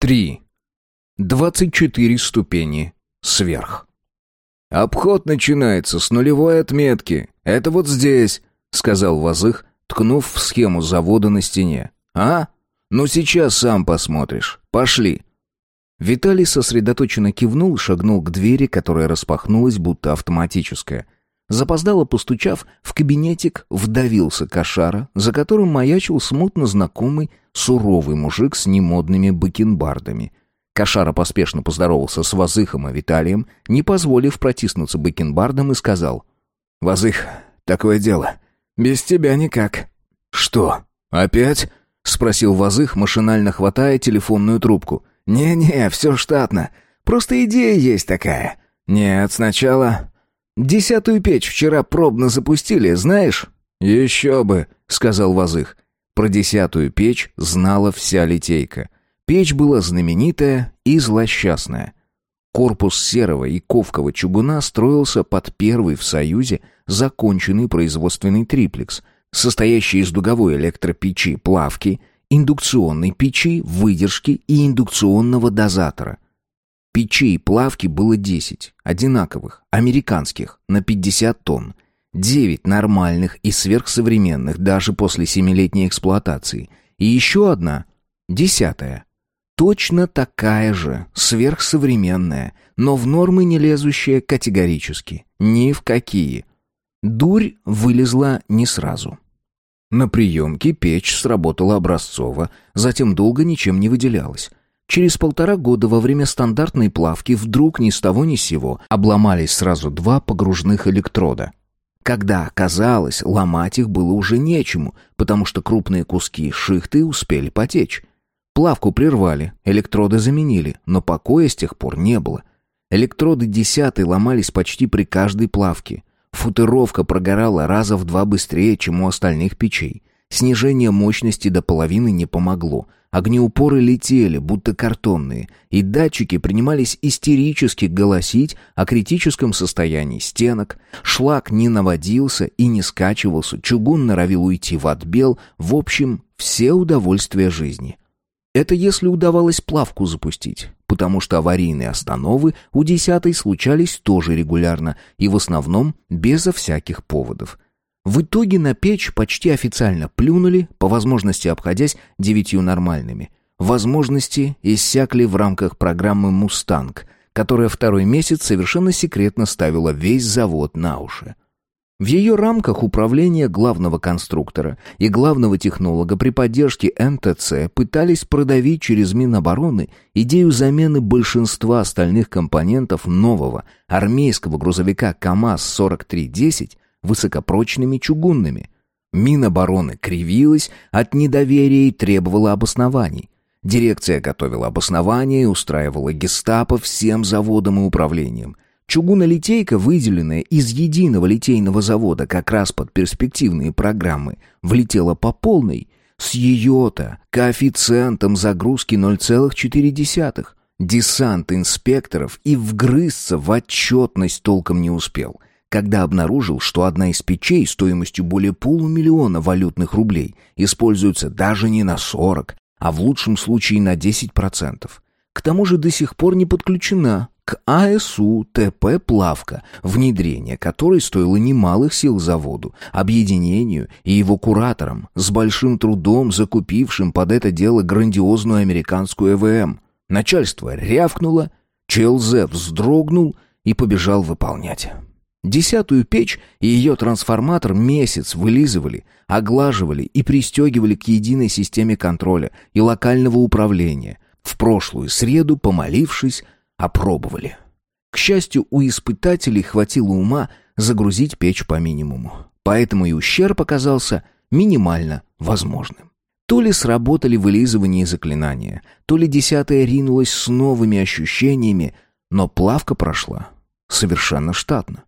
3. 24 ступени сверх. «Обход начинается с нулевой отметки. Это вот здесь», — сказал Вазых, ткнув в схему завода на стене. «А? Ну сейчас сам посмотришь. Пошли». Виталий сосредоточенно кивнул и шагнул к двери, которая распахнулась, будто автоматическая. Запоздало постучав, в кабинетик вдавился кошара, за которым маячил смутно знакомый суровый мужик с немодными бакенбардами. Кошара поспешно поздоровался с Вазыхом и Виталием, не позволив протиснуться бакенбардом, и сказал. «Вазых, такое дело. Без тебя никак». «Что, опять?» — спросил Вазых, машинально хватая телефонную трубку. «Не-не, все штатно. Просто идея есть такая. Нет, сначала...» «Десятую печь вчера пробно запустили, знаешь?» «Еще бы», — сказал Вазых. Про десятую печь знала вся литейка. Печь была знаменитая и злосчастная. Корпус серого и ковкого чугуна строился под первый в Союзе законченный производственный триплекс, состоящий из дуговой электропечи плавки, индукционной печи, выдержки и индукционного дозатора. Печей плавки было 10, одинаковых, американских, на 50 тонн. 9 нормальных и сверхсовременных даже после семилетней эксплуатации. И еще одна, десятая. Точно такая же, сверхсовременная, но в нормы не лезущая категорически. Ни в какие. Дурь вылезла не сразу. На приемке печь сработала образцово, затем долго ничем не выделялась. Через полтора года во время стандартной плавки вдруг ни с того ни с сего обломались сразу два погружных электрода. Когда оказалось, ломать их было уже нечему, потому что крупные куски шихты успели потечь. Плавку прервали, электроды заменили, но покоя с тех пор не было. Электроды десятой ломались почти при каждой плавке. Футыровка прогорала раза в два быстрее, чем у остальных печей. Снижение мощности до половины не помогло. Огнеупоры летели, будто картонные, и датчики принимались истерически голосить о критическом состоянии стенок. Шлак не наводился и не скачивался, чугун норовил уйти в отбел. В общем, все удовольствия жизни. Это если удавалось плавку запустить, потому что аварийные остановы у десятой случались тоже регулярно и в основном безо всяких поводов. В итоге на печь почти официально плюнули, по возможности обходясь девятью нормальными. Возможности иссякли в рамках программы «Мустанг», которая второй месяц совершенно секретно ставила весь завод на уши. В ее рамках управление главного конструктора и главного технолога при поддержке НТЦ пытались продавить через Минобороны идею замены большинства остальных компонентов нового армейского грузовика КАМАЗ-4310 высокопрочными чугунными. Минобороны кривилась от недоверия и требовала обоснований. Дирекция готовила обоснования и устраивала гестапо всем заводам и управлениям. Чугунолитейка, выделенная из единого литейного завода как раз под перспективные программы, влетела по полной, с ее-то коэффициентом загрузки 0,4. Десант инспекторов и вгрызться в отчетность толком не успел, когда обнаружил, что одна из печей стоимостью более полумиллиона валютных рублей используется даже не на 40, а в лучшем случае на 10%. К тому же до сих пор не подключена к АСУ ТП «Плавка», внедрение которой стоило немалых сил заводу, объединению и его кураторам, с большим трудом закупившим под это дело грандиозную американскую ЭВМ. Начальство рявкнуло, ЧЛЗ вздрогнул и побежал выполнять. Десятую печь и ее трансформатор месяц вылизывали, оглаживали и пристегивали к единой системе контроля и локального управления. В прошлую среду, помолившись, опробовали. К счастью, у испытателей хватило ума загрузить печь по минимуму. Поэтому и ущерб оказался минимально возможным. То ли сработали вылизывание и заклинания, то ли десятая ринулась с новыми ощущениями, но плавка прошла совершенно штатно.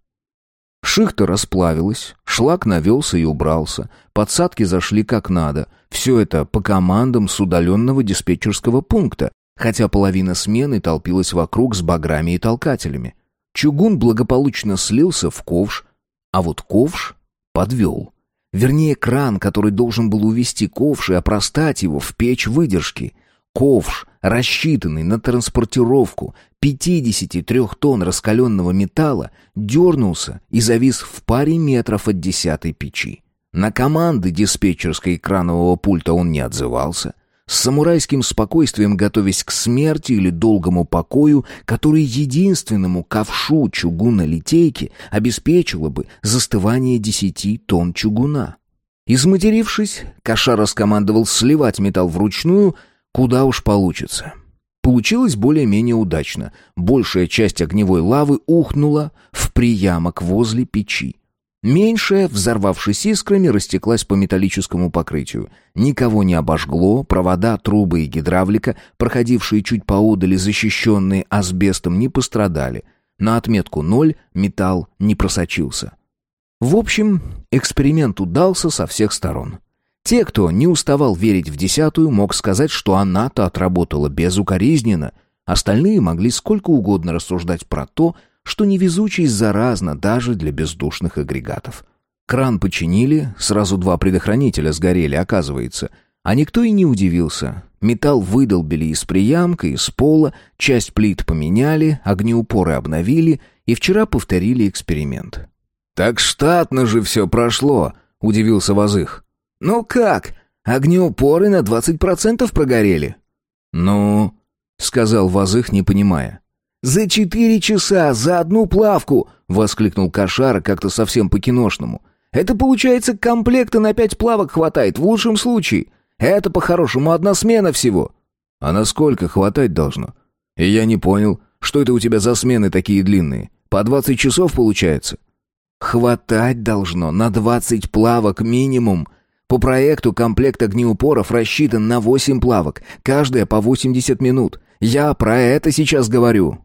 Шихта расплавилась, шлак навелся и убрался, подсадки зашли как надо. Все это по командам с удаленного диспетчерского пункта, хотя половина смены толпилась вокруг с баграми и толкателями. Чугун благополучно слился в ковш, а вот ковш подвел. Вернее, кран, который должен был увести ковш и опростать его в печь выдержки. Ковш рассчитанный на транспортировку 53 тонн раскаленного металла, дернулся и завис в паре метров от десятой печи. На команды диспетчерской экранового пульта он не отзывался, с самурайским спокойствием готовясь к смерти или долгому покою, который единственному ковшу чугуна-литейки обеспечило бы застывание десяти тонн чугуна. Изматерившись, Каша скомандовал сливать металл вручную, куда уж получится. Получилось более-менее удачно. Большая часть огневой лавы ухнула в приямок возле печи. Меньшая, взорвавшись искрами, растеклась по металлическому покрытию. Никого не обожгло, провода, трубы и гидравлика, проходившие чуть поодали, защищенные асбестом, не пострадали. На отметку ноль металл не просочился. В общем, эксперимент удался со всех сторон. Те, кто не уставал верить в десятую, мог сказать, что она-то отработала безукоризненно. Остальные могли сколько угодно рассуждать про то, что невезучесть заразна даже для бездушных агрегатов. Кран починили, сразу два предохранителя сгорели, оказывается. А никто и не удивился. Металл выдолбили из приямка, из пола, часть плит поменяли, огнеупоры обновили и вчера повторили эксперимент. «Так штатно же все прошло», — удивился Вазых. «Ну как? Огнеупоры на двадцать процентов прогорели». «Ну...» — сказал Вазых, не понимая. «За четыре часа, за одну плавку!» — воскликнул Кошара как-то совсем по-киношному. «Это, получается, комплекта на пять плавок хватает, в лучшем случае. Это, по-хорошему, одна смена всего». «А насколько хватать должно?» «И я не понял, что это у тебя за смены такие длинные? По двадцать часов получается?» «Хватать должно на двадцать плавок минимум», по проекту комплект огнеупоров рассчитан на восемь плавок, каждая по восемьдесят минут. Я про это сейчас говорю.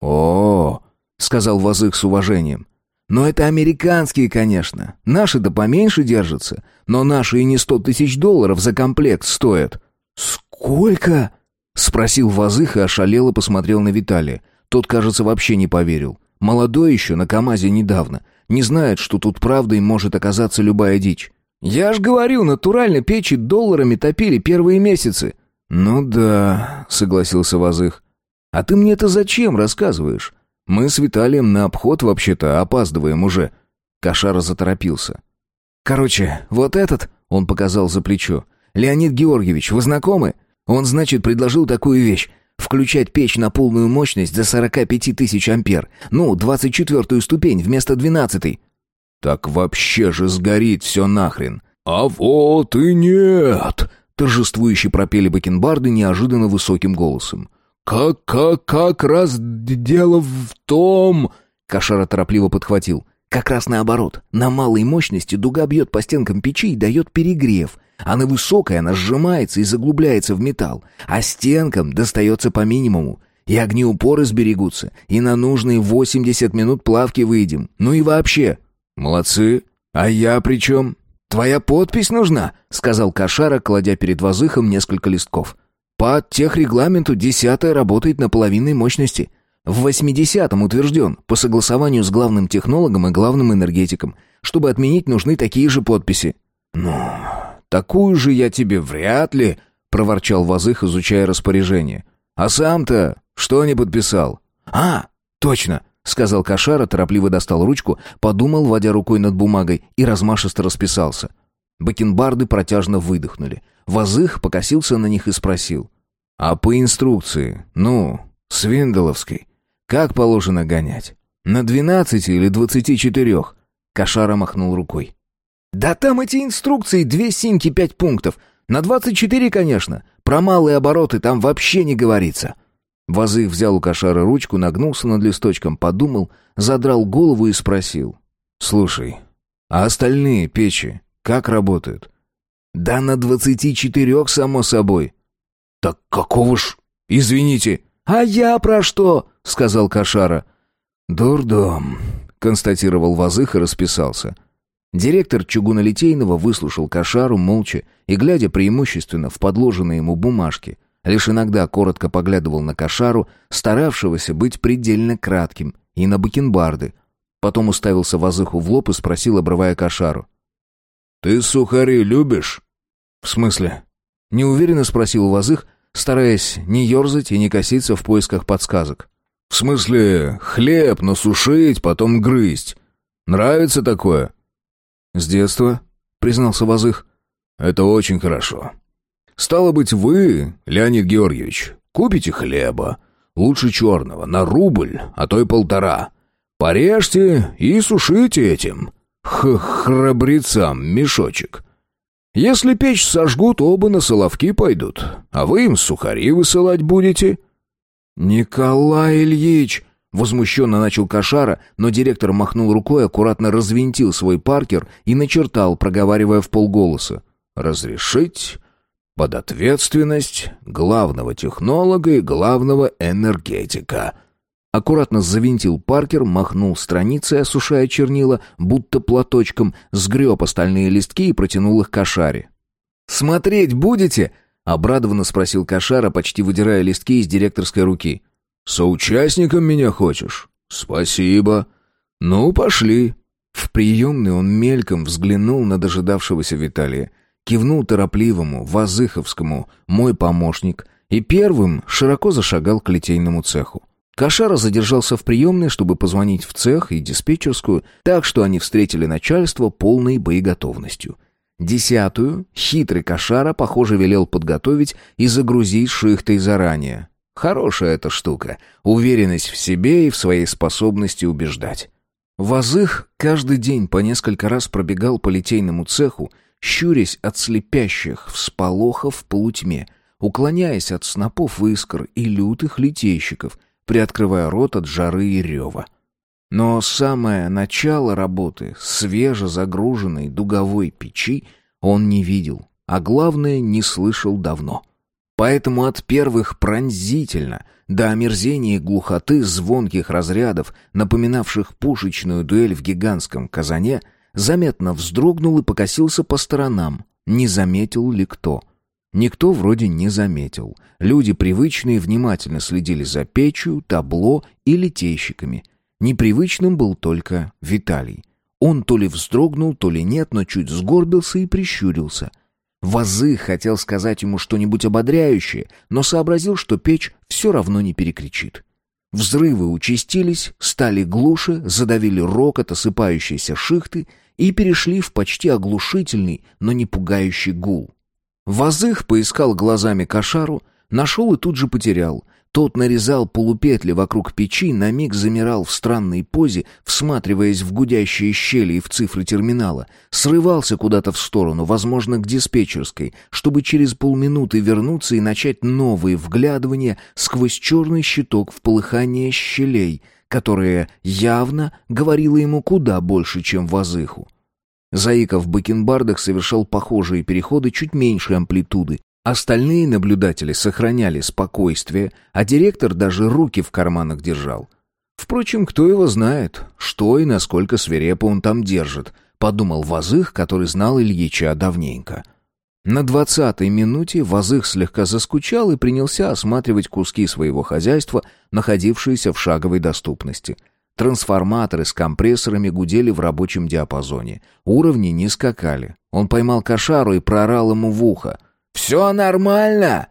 «О, — сказал Вазых с уважением. «Но это американские, конечно. Наши-то поменьше держатся. Но наши и не сто тысяч долларов за комплект стоят». «Сколько?» — спросил Вазых и ошалело посмотрел на Виталия. Тот, кажется, вообще не поверил. Молодой еще, на КамАЗе недавно. Не знает, что тут правдой может оказаться любая дичь. «Я ж говорю, натурально печи долларами топили первые месяцы». «Ну да», — согласился Вазых. «А ты мне это зачем рассказываешь? Мы с Виталием на обход вообще-то опаздываем уже». Кошара заторопился. «Короче, вот этот...» — он показал за плечо. «Леонид Георгиевич, вы знакомы? Он, значит, предложил такую вещь. Включать печь на полную мощность за 45 тысяч ампер. Ну, 24-ю ступень вместо 12-й». «Так вообще же сгорит все нахрен». «А вот и нет!» — торжествующе пропели бакенбарды неожиданно высоким голосом. «Как, как, как раз дело в том...» Кошара торопливо подхватил. «Как раз наоборот. На малой мощности дуга бьет по стенкам печи и дает перегрев. А на высокой она сжимается и заглубляется в металл. А стенкам достается по минимуму. И огнеупоры сберегутся. И на нужные 80 минут плавки выйдем. Ну и вообще...» «Молодцы. А я при чем?» «Твоя подпись нужна», — сказал Кошара, кладя перед Вазыхом несколько листков. По техрегламенту десятая работает на половинной мощности. В восьмидесятом утвержден, по согласованию с главным технологом и главным энергетиком. Чтобы отменить, нужны такие же подписи». «Ну, такую же я тебе вряд ли», — проворчал Вазых, изучая распоряжение. «А сам-то что не подписал?» «А, точно», — сказал Кошара, торопливо достал ручку, подумал, водя рукой над бумагой, и размашисто расписался. Бакенбарды протяжно выдохнули. Вазых покосился на них и спросил. «А по инструкции, ну, Свинделовской, как положено гонять? На двенадцати или двадцати четырех?» Кошара махнул рукой. «Да там эти инструкции, две синьки, пять пунктов. На двадцать четыре, конечно. Про малые обороты там вообще не говорится». Вазых взял у Кошара ручку, нагнулся над листочком, подумал, задрал голову и спросил. «Слушай, а остальные печи как работают?» «Да на двадцати четырех, само собой». «Так какого ж... Извините». «А я про что?» — сказал Кошара. «Дурдом», — констатировал Вазых и расписался. Директор чугунолитейного выслушал Кошару молча и, глядя преимущественно в подложенные ему бумажки, лишь иногда коротко поглядывал на Кошару, старавшегося быть предельно кратким, и на бакенбарды. Потом уставился Вазыху в лоб и спросил, обрывая Кошару. «Ты сухари любишь?» «В смысле?» Неуверенно спросил Вазых, стараясь не ерзать и не коситься в поисках подсказок. «В смысле, хлеб насушить, потом грызть. Нравится такое?» «С детства», — признался Вазых. «Это очень хорошо. Стало быть, вы, Леонид Георгиевич, купите хлеба, лучше черного, на рубль, а то и полтора. Порежьте и сушите этим. Х храбрецам мешочек. Если печь сожгут, оба на соловки пойдут, а вы им сухари высылать будете». «Николай Ильич!» Возмущенно начал Кошара, но директор махнул рукой, аккуратно развинтил свой паркер и начертал, проговаривая в полголоса. «Разрешить под ответственность главного технолога и главного энергетика». Аккуратно завинтил Паркер, махнул страницей, осушая чернила, будто платочком, сгреб остальные листки и протянул их Кошаре. «Смотреть будете?» — обрадованно спросил Кошара, почти выдирая листки из директорской руки. «Соучастником меня хочешь? Спасибо. Ну, пошли». В приемной он мельком взглянул на дожидавшегося Виталия, кивнул торопливому, Вазыховскому, мой помощник, и первым широко зашагал к литейному цеху. Кошара задержался в приемной, чтобы позвонить в цех и диспетчерскую, так что они встретили начальство полной боеготовностью. Десятую хитрый Кошара, похоже, велел подготовить и загрузить шихтой заранее. Хорошая эта штука. Уверенность в себе и в своей способности убеждать. Вазых каждый день по несколько раз пробегал по литейному цеху, щурясь от слепящих всполохов в полутьме, уклоняясь от снопов искр и лютых литейщиков, приоткрывая рот от жары и рева. Но самое начало работы, свежезагруженной дуговой печи, он не видел, а главное, не слышал давно — Поэтому от первых пронзительно до омерзения глухоты звонких разрядов, напоминавших пушечную дуэль в гигантском казане, заметно вздрогнул и покосился по сторонам. Не заметил ли кто? Никто вроде не заметил. Люди привычные внимательно следили за печью, табло и литейщиками. Непривычным был только Виталий. Он то ли вздрогнул, то ли нет, но чуть сгорбился и прищурился — Вазы хотел сказать ему что-нибудь ободряющее, но сообразил, что печь все равно не перекричит. Взрывы участились, стали глуше, задавили рокот осыпающейся шихты и перешли в почти оглушительный, но не пугающий гул. Вазых поискал глазами кошару, нашел и тут же потерял, тот нарезал полупетли вокруг печи, на миг замирал в странной позе, всматриваясь в гудящие щели и в цифры терминала, срывался куда-то в сторону, возможно, к диспетчерской, чтобы через полминуты вернуться и начать новые вглядывания сквозь черный щиток в полыхание щелей, которое явно говорило ему куда больше, чем Вазыху. Заика в бакенбардах совершал похожие переходы чуть меньшей амплитуды, Остальные наблюдатели сохраняли спокойствие, а директор даже руки в карманах держал. Впрочем, кто его знает, что и насколько свирепо он там держит, подумал Вазых, который знал Ильича давненько. На двадцатой минуте Вазых слегка заскучал и принялся осматривать куски своего хозяйства, находившиеся в шаговой доступности. Трансформаторы с компрессорами гудели в рабочем диапазоне. Уровни не скакали. Он поймал кошару и проорал ему в ухо — «Все нормально!»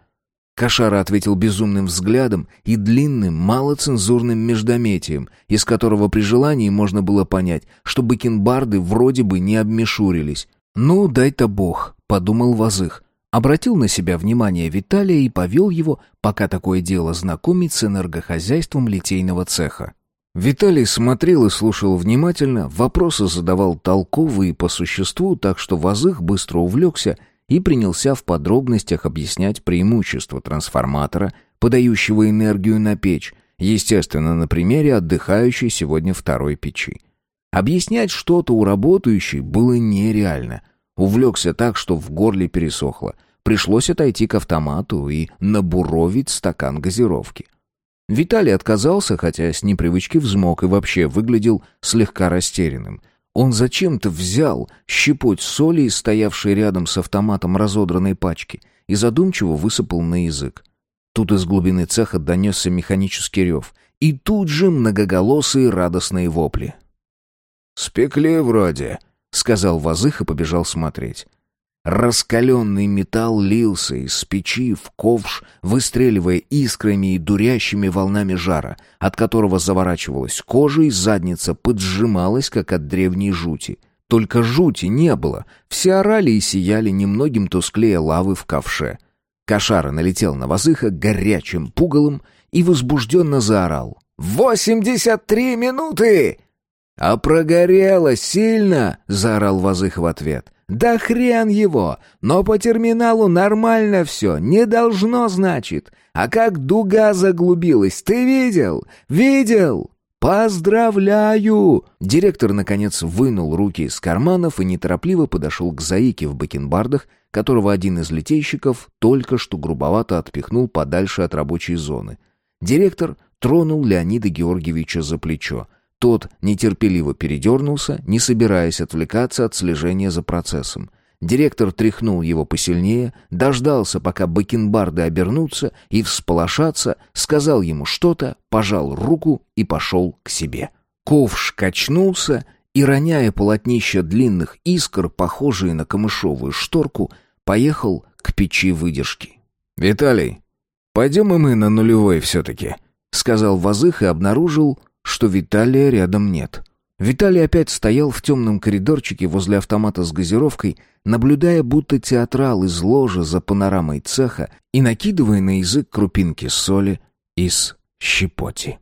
Кошара ответил безумным взглядом и длинным, малоцензурным междометием, из которого при желании можно было понять, что бакенбарды вроде бы не обмешурились. «Ну, дай-то бог», — подумал Вазых. Обратил на себя внимание Виталия и повел его, пока такое дело знакомить с энергохозяйством литейного цеха. Виталий смотрел и слушал внимательно, вопросы задавал толковые по существу, так что Вазых быстро увлекся — и принялся в подробностях объяснять преимущества трансформатора, подающего энергию на печь, естественно, на примере отдыхающей сегодня второй печи. Объяснять что-то у работающей было нереально. Увлекся так, что в горле пересохло. Пришлось отойти к автомату и набуровить стакан газировки. Виталий отказался, хотя с непривычки взмок и вообще выглядел слегка растерянным. Он зачем-то взял щепоть соли из стоявшей рядом с автоматом разодранной пачки и задумчиво высыпал на язык. Тут из глубины цеха донесся механический рев, и тут же многоголосые радостные вопли. «Спекли вроде», — сказал Вазых и побежал смотреть. Раскаленный металл лился из печи в ковш, выстреливая искрами и дурящими волнами жара, от которого заворачивалась кожа и задница поджималась, как от древней жути. Только жути не было, все орали и сияли немногим тусклее лавы в ковше. Кошара налетел на Вазыха горячим пугалом и возбужденно заорал. «Восемьдесят три минуты!» «А прогорело сильно!» — заорал Вазых в ответ. «Да хрен его! Но по терминалу нормально все, не должно, значит. А как дуга заглубилась, ты видел? Видел?» «Поздравляю!» Директор, наконец, вынул руки из карманов и неторопливо подошел к заике в бакенбардах, которого один из литейщиков только что грубовато отпихнул подальше от рабочей зоны. Директор тронул Леонида Георгиевича за плечо — тот нетерпеливо передернулся, не собираясь отвлекаться от слежения за процессом. Директор тряхнул его посильнее, дождался, пока бакенбарды обернутся и всполошатся, сказал ему что-то, пожал руку и пошел к себе. Ковш качнулся и, роняя полотнища длинных искр, похожие на камышовую шторку, поехал к печи выдержки. «Виталий, пойдем и мы на нулевой все-таки», — сказал Вазых и обнаружил, что Виталия рядом нет. Виталий опять стоял в темном коридорчике возле автомата с газировкой, наблюдая, будто театрал из ложа за панорамой цеха и накидывая на язык крупинки соли из щепоти.